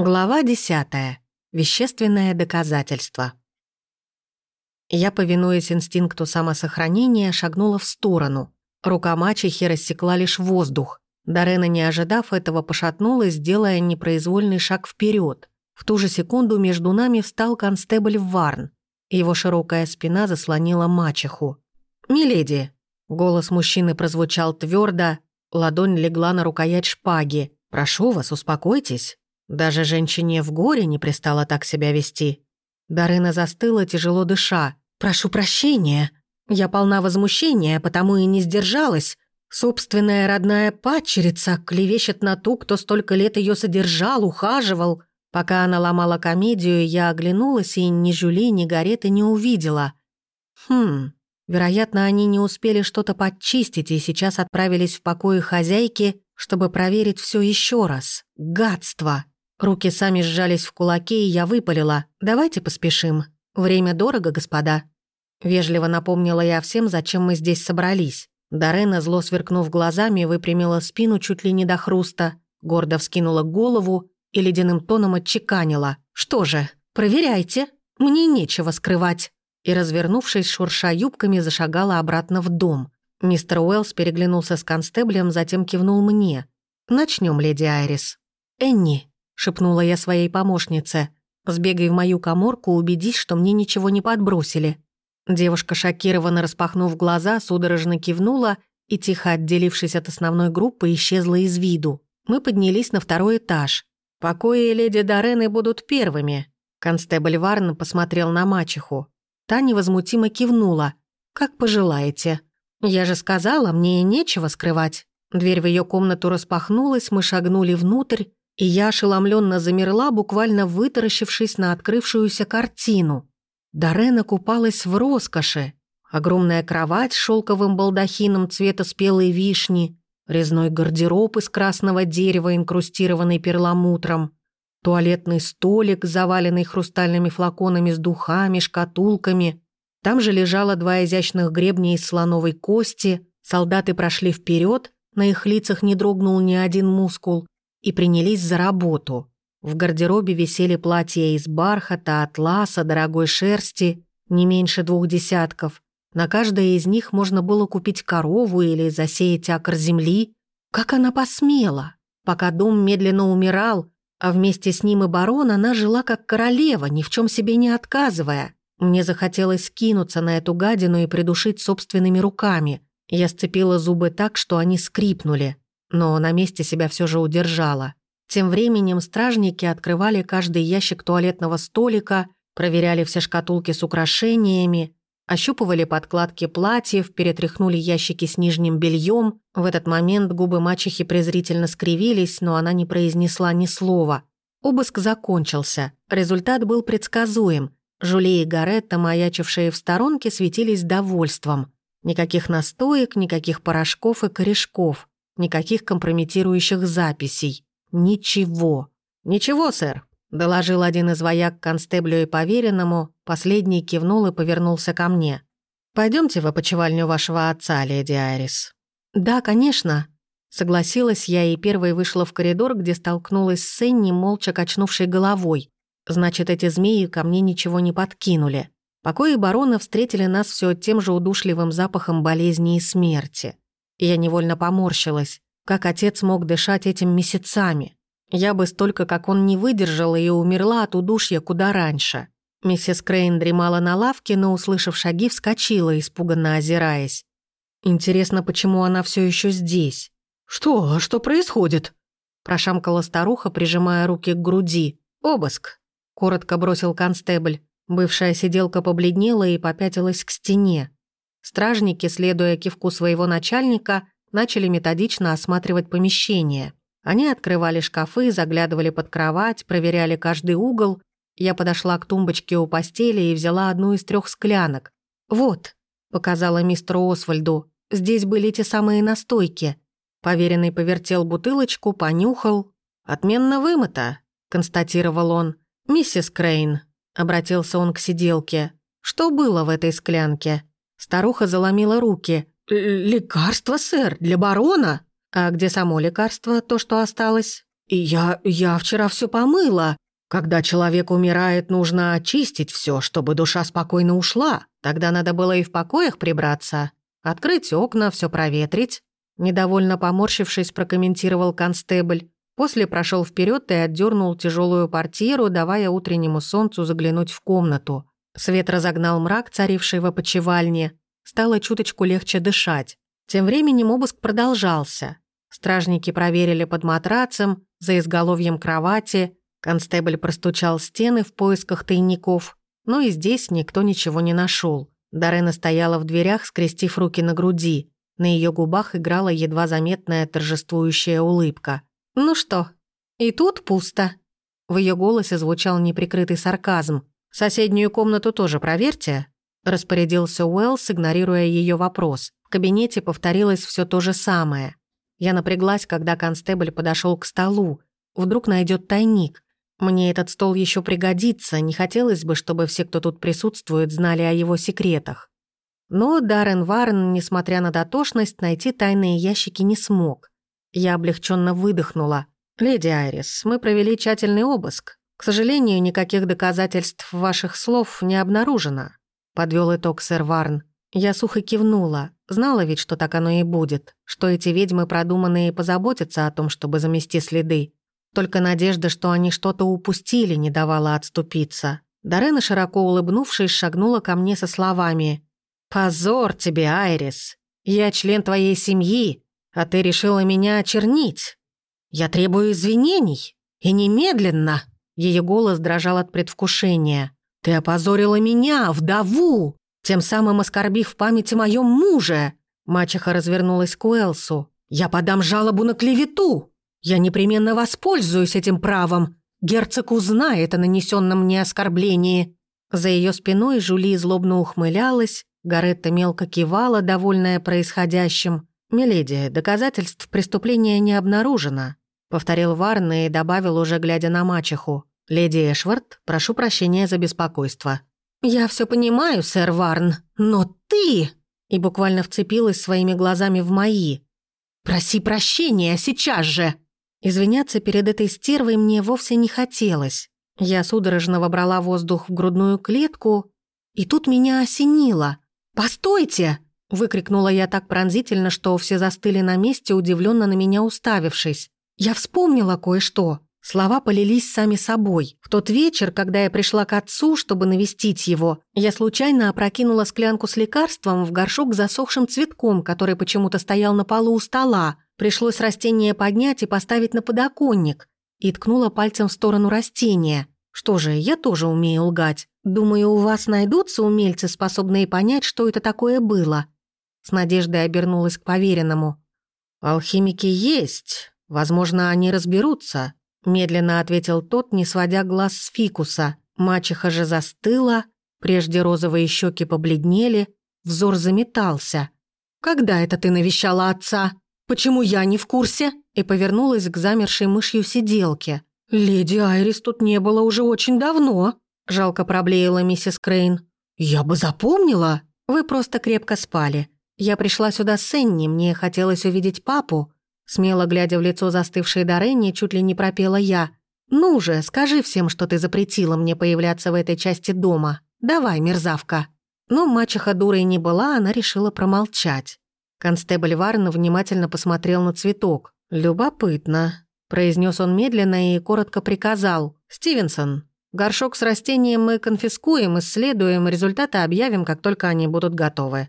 Глава 10. Вещественное доказательство. Я, повинуясь инстинкту самосохранения, шагнула в сторону. Рука мачехи рассекла лишь воздух. Дарена, не ожидав этого, пошатнулась, делая непроизвольный шаг вперед. В ту же секунду между нами встал констебль Варн. Его широкая спина заслонила мачеху. «Миледи!» Голос мужчины прозвучал твердо, ладонь легла на рукоять шпаги. «Прошу вас, успокойтесь». Даже женщине в горе не пристало так себя вести. Дарына застыла, тяжело дыша. «Прошу прощения. Я полна возмущения, потому и не сдержалась. Собственная родная падчерица клевещет на ту, кто столько лет ее содержал, ухаживал. Пока она ломала комедию, я оглянулась и ни Жюли, ни Гареты не увидела. Хм, вероятно, они не успели что-то подчистить и сейчас отправились в покои хозяйки, чтобы проверить все еще раз. Гадство! Руки сами сжались в кулаки, и я выпалила. «Давайте поспешим. Время дорого, господа». Вежливо напомнила я всем, зачем мы здесь собрались. Дарена, зло сверкнув глазами, выпрямила спину чуть ли не до хруста, гордо вскинула голову и ледяным тоном отчеканила. «Что же, проверяйте, мне нечего скрывать». И, развернувшись, шурша юбками, зашагала обратно в дом. Мистер Уэллс переглянулся с констеблем, затем кивнул мне. Начнем, леди Айрис». «Энни, шепнула я своей помощнице. «Сбегай в мою коморку, убедись, что мне ничего не подбросили». Девушка, шокированно распахнув глаза, судорожно кивнула и, тихо отделившись от основной группы, исчезла из виду. Мы поднялись на второй этаж. «Покои леди Дорены будут первыми», Констебль Варн посмотрел на мачеху. Та невозмутимо кивнула. «Как пожелаете». «Я же сказала, мне нечего скрывать». Дверь в ее комнату распахнулась, мы шагнули внутрь, и я ошеломленно замерла, буквально вытаращившись на открывшуюся картину. Дарена купалась в роскоши. Огромная кровать с шелковым балдахином цвета спелой вишни, резной гардероб из красного дерева, инкрустированный перламутром, туалетный столик, заваленный хрустальными флаконами с духами, шкатулками. Там же лежало два изящных гребня из слоновой кости. Солдаты прошли вперед, на их лицах не дрогнул ни один мускул, и принялись за работу. В гардеробе висели платья из бархата, атласа, дорогой шерсти, не меньше двух десятков. На каждое из них можно было купить корову или засеять акр земли. Как она посмела? Пока дом медленно умирал, а вместе с ним и барон, она жила как королева, ни в чем себе не отказывая. Мне захотелось кинуться на эту гадину и придушить собственными руками. Я сцепила зубы так, что они скрипнули но на месте себя все же удержала. Тем временем стражники открывали каждый ящик туалетного столика, проверяли все шкатулки с украшениями, ощупывали подкладки платьев, перетряхнули ящики с нижним бельем. В этот момент губы мачехи презрительно скривились, но она не произнесла ни слова. Обыск закончился. Результат был предсказуем. Жюли и Гаретта, маячившие в сторонке, светились довольством. Никаких настоек, никаких порошков и корешков. Никаких компрометирующих записей. Ничего. «Ничего, сэр», — доложил один из вояк констеблю и поверенному, последний кивнул и повернулся ко мне. Пойдемте в опочивальню вашего отца, леди Айрис». «Да, конечно», — согласилась я и первой вышла в коридор, где столкнулась с Энни, молча качнувшей головой. Значит, эти змеи ко мне ничего не подкинули. Покои барона встретили нас все тем же удушливым запахом болезни и смерти. Я невольно поморщилась. Как отец мог дышать этим месяцами? Я бы столько, как он, не выдержала и умерла от удушья куда раньше. Миссис Крейн дремала на лавке, но, услышав шаги, вскочила, испуганно озираясь. Интересно, почему она все еще здесь? «Что? А что происходит?» Прошамкала старуха, прижимая руки к груди. «Обыск», — коротко бросил констебль. Бывшая сиделка побледнела и попятилась к стене. Стражники, следуя кивку своего начальника, начали методично осматривать помещение. Они открывали шкафы, заглядывали под кровать, проверяли каждый угол. Я подошла к тумбочке у постели и взяла одну из трех склянок. «Вот», — показала мистеру Освальду, — «здесь были те самые настойки». Поверенный повертел бутылочку, понюхал. «Отменно вымыто», — констатировал он. «Миссис Крейн», — обратился он к сиделке, — «что было в этой склянке?» Старуха заломила руки. «Лекарство, сэр, для барона?» «А где само лекарство, то, что осталось?» «Я... я вчера все помыла. Когда человек умирает, нужно очистить все, чтобы душа спокойно ушла. Тогда надо было и в покоях прибраться. Открыть окна, все проветрить». Недовольно поморщившись, прокомментировал констебль. После прошел вперед и отдернул тяжелую портьеру, давая утреннему солнцу заглянуть в комнату. Свет разогнал мрак, царивший в опочивальне. Стало чуточку легче дышать. Тем временем обыск продолжался. Стражники проверили под матрацем, за изголовьем кровати. Констебль простучал стены в поисках тайников. Но и здесь никто ничего не нашел. Дарена стояла в дверях, скрестив руки на груди. На ее губах играла едва заметная торжествующая улыбка. «Ну что, и тут пусто». В ее голосе звучал неприкрытый сарказм. «Соседнюю комнату тоже проверьте», — распорядился Уэллс, игнорируя ее вопрос. В кабинете повторилось все то же самое. Я напряглась, когда констебль подошел к столу. Вдруг найдет тайник. Мне этот стол еще пригодится, не хотелось бы, чтобы все, кто тут присутствует, знали о его секретах. Но Даррен Варен, несмотря на дотошность, найти тайные ящики не смог. Я облегченно выдохнула. «Леди Айрис, мы провели тщательный обыск. К сожалению, никаких доказательств ваших слов не обнаружено», — подвел итог сэр Варн. Я сухо кивнула. Знала ведь, что так оно и будет, что эти ведьмы продуманные позаботятся о том, чтобы замести следы. Только надежда, что они что-то упустили, не давала отступиться. Дарена, широко улыбнувшись, шагнула ко мне со словами. «Позор тебе, Айрис! Я член твоей семьи, а ты решила меня очернить. Я требую извинений. И немедленно. Ее голос дрожал от предвкушения. Ты опозорила меня, вдову, тем самым оскорбив в памяти моем муже. Мачеха развернулась к Уэлсу. Я подам жалобу на клевету. Я непременно воспользуюсь этим правом. Герцог узнает о нанесенном мне оскорблении. За ее спиной Жули злобно ухмылялась, Гаретта мелко кивала, довольная происходящим. «Миледи, доказательств преступления не обнаружено», — повторил Варн и добавил, уже глядя на мачеху. «Леди Эшвард, прошу прощения за беспокойство». «Я все понимаю, сэр Варн, но ты...» И буквально вцепилась своими глазами в мои. «Проси прощения сейчас же!» Извиняться перед этой стервой мне вовсе не хотелось. Я судорожно вобрала воздух в грудную клетку, и тут меня осенило. «Постойте!» Выкрикнула я так пронзительно, что все застыли на месте, удивленно на меня уставившись. Я вспомнила кое-что. Слова полились сами собой. В тот вечер, когда я пришла к отцу, чтобы навестить его, я случайно опрокинула склянку с лекарством в горшок с засохшим цветком, который почему-то стоял на полу у стола. Пришлось растение поднять и поставить на подоконник. И ткнула пальцем в сторону растения. Что же, я тоже умею лгать. Думаю, у вас найдутся умельцы, способные понять, что это такое было. С надеждой обернулась к поверенному. «Алхимики есть. Возможно, они разберутся», — медленно ответил тот, не сводя глаз с фикуса. Мачеха же застыла, прежде розовые щеки побледнели, взор заметался. «Когда это ты навещала отца? Почему я не в курсе?» И повернулась к замершей мышью сиделке. «Леди Айрис тут не было уже очень давно», — жалко проблеяла миссис Крейн. «Я бы запомнила. Вы просто крепко спали. Я пришла сюда с Энни, мне хотелось увидеть папу. Смело глядя в лицо застывшей Доренни, чуть ли не пропела я. «Ну же, скажи всем, что ты запретила мне появляться в этой части дома. Давай, мерзавка». Но мачеха дурой не была, она решила промолчать. Констебль Варн внимательно посмотрел на цветок. «Любопытно», — произнес он медленно и коротко приказал. «Стивенсон, горшок с растением мы конфискуем, исследуем, результаты объявим, как только они будут готовы».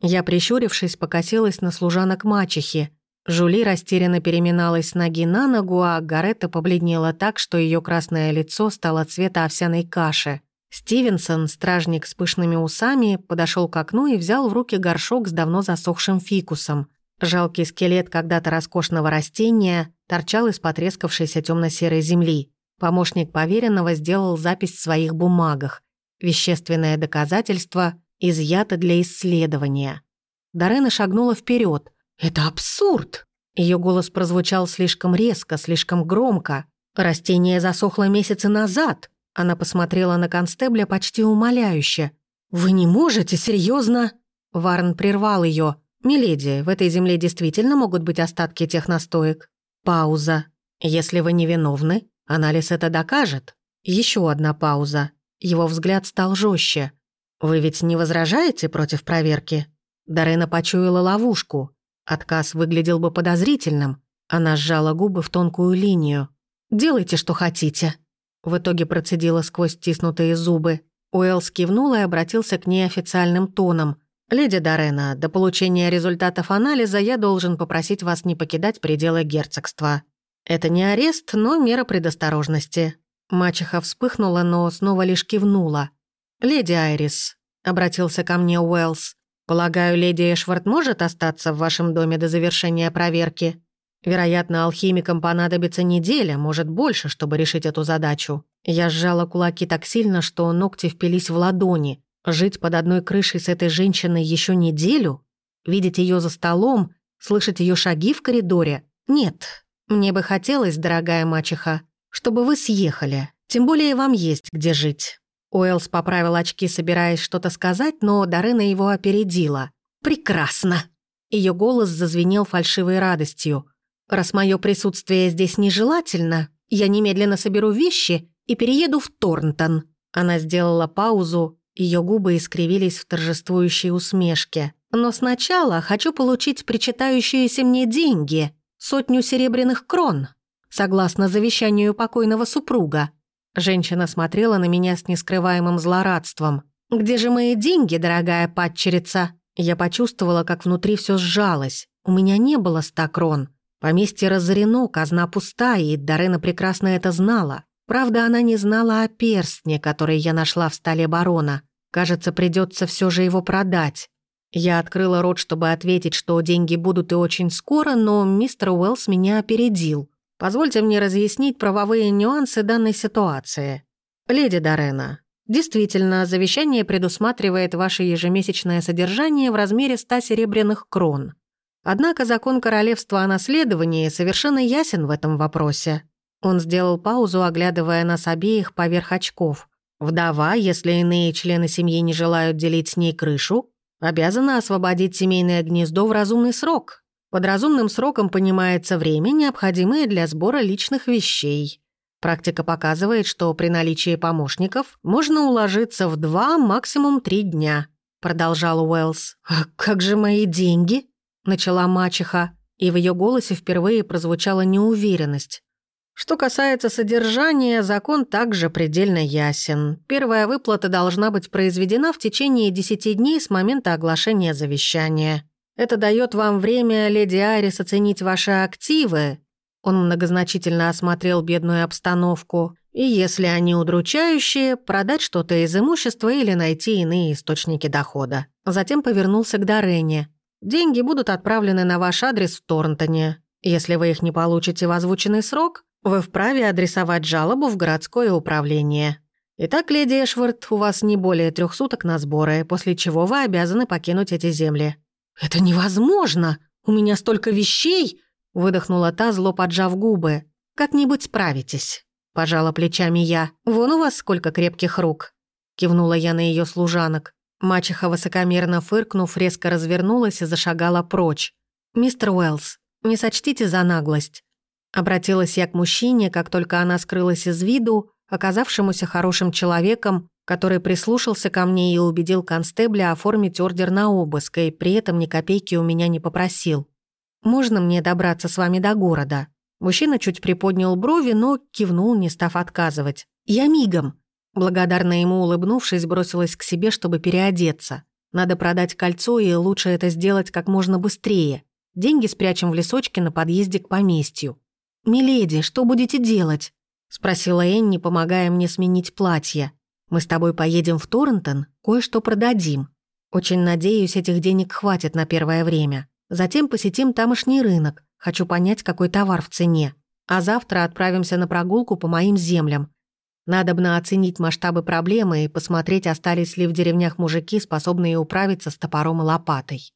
Я, прищурившись, покосилась на служанок мачехи. Жули растерянно переминалась с ноги на ногу, а Гаретта побледнела так, что ее красное лицо стало цвета овсяной каши. Стивенсон, стражник с пышными усами, подошел к окну и взял в руки горшок с давно засохшим фикусом. Жалкий скелет когда-то роскошного растения торчал из потрескавшейся темно серой земли. Помощник поверенного сделал запись в своих бумагах. Вещественное доказательство изъято для исследования. Дарена шагнула вперед. «Это абсурд!» Ее голос прозвучал слишком резко, слишком громко. «Растение засохло месяцы назад!» Она посмотрела на констебля почти умоляюще. «Вы не можете, серьезно? Варн прервал ее. «Миледи, в этой земле действительно могут быть остатки тех настоек?» Пауза. Если вы невиновны, анализ это докажет. Еще одна пауза. Его взгляд стал жестче. Вы ведь не возражаете против проверки? Дарена почуяла ловушку. Отказ выглядел бы подозрительным. Она сжала губы в тонкую линию. «Делайте, что хотите». В итоге процедила сквозь стиснутые зубы. Уэллс кивнул и обратился к ней официальным тоном. «Леди Дорена, до получения результатов анализа я должен попросить вас не покидать пределы герцогства. Это не арест, но мера предосторожности». Мачеха вспыхнула, но снова лишь кивнула. «Леди Айрис», — обратился ко мне Уэллс, «полагаю, леди Эшвард может остаться в вашем доме до завершения проверки? Вероятно, алхимикам понадобится неделя, может, больше, чтобы решить эту задачу». Я сжала кулаки так сильно, что ногти впились в ладони. Жить под одной крышей с этой женщиной еще неделю? Видеть ее за столом? Слышать ее шаги в коридоре? Нет. Мне бы хотелось, дорогая мачеха, чтобы вы съехали. Тем более вам есть где жить». Уэллс поправил очки, собираясь что-то сказать, но Дарена его опередила. «Прекрасно!» Ее голос зазвенел фальшивой радостью. «Раз мое присутствие здесь нежелательно, я немедленно соберу вещи и перееду в Торнтон». Она сделала паузу, ее губы искривились в торжествующей усмешке. «Но сначала хочу получить причитающиеся мне деньги, сотню серебряных крон, согласно завещанию покойного супруга». Женщина смотрела на меня с нескрываемым злорадством. «Где же мои деньги, дорогая падчерица?» Я почувствовала, как внутри все сжалось. У меня не было ста крон. Поместье разорено, казна пуста, и Дарена прекрасно это знала. Правда, она не знала о перстне, который я нашла в столе барона. Кажется, придется все же его продать. Я открыла рот, чтобы ответить, что деньги будут и очень скоро, но мистер Уэллс меня опередил. Позвольте мне разъяснить правовые нюансы данной ситуации. Леди Дорена, действительно, завещание предусматривает ваше ежемесячное содержание в размере 100 серебряных крон. Однако закон королевства о наследовании совершенно ясен в этом вопросе. Он сделал паузу, оглядывая нас обеих поверх очков. Вдова, если иные члены семьи не желают делить с ней крышу, обязана освободить семейное гнездо в разумный срок. Под разумным сроком понимается время, необходимое для сбора личных вещей. Практика показывает, что при наличии помощников можно уложиться в два, максимум три дня, продолжал Уэллс. «А как же мои деньги?» – начала мачеха, и в ее голосе впервые прозвучала неуверенность. Что касается содержания, закон также предельно ясен. Первая выплата должна быть произведена в течение 10 дней с момента оглашения завещания. Это дает вам время, леди Айрис, оценить ваши активы. Он многозначительно осмотрел бедную обстановку. И если они удручающие, продать что-то из имущества или найти иные источники дохода. Затем повернулся к Дорене. Деньги будут отправлены на ваш адрес в Торнтоне. Если вы их не получите в озвученный срок, вы вправе адресовать жалобу в городское управление. Итак, леди Эшвард, у вас не более трех суток на сборы, после чего вы обязаны покинуть эти земли». «Это невозможно! У меня столько вещей!» выдохнула та, зло поджав губы. «Как-нибудь справитесь», – пожала плечами я. «Вон у вас сколько крепких рук», – кивнула я на ее служанок. Мачеха, высокомерно фыркнув, резко развернулась и зашагала прочь. «Мистер Уэллс, не сочтите за наглость. Обратилась я к мужчине, как только она скрылась из виду, оказавшемуся хорошим человеком, который прислушался ко мне и убедил констебля оформить ордер на обыск, и при этом ни копейки у меня не попросил. «Можно мне добраться с вами до города?» Мужчина чуть приподнял брови, но кивнул, не став отказывать. «Я мигом!» Благодарно ему улыбнувшись, бросилась к себе, чтобы переодеться. Надо продать кольцо, и лучше это сделать как можно быстрее. Деньги спрячем в лесочке на подъезде к поместью. «Миледи, что будете делать?» — спросила Энни, помогая мне сменить платье. «Мы с тобой поедем в Торнтон, кое-что продадим. Очень надеюсь, этих денег хватит на первое время. Затем посетим тамошний рынок. Хочу понять, какой товар в цене. А завтра отправимся на прогулку по моим землям. Надобно оценить масштабы проблемы и посмотреть, остались ли в деревнях мужики, способные управиться с топором и лопатой.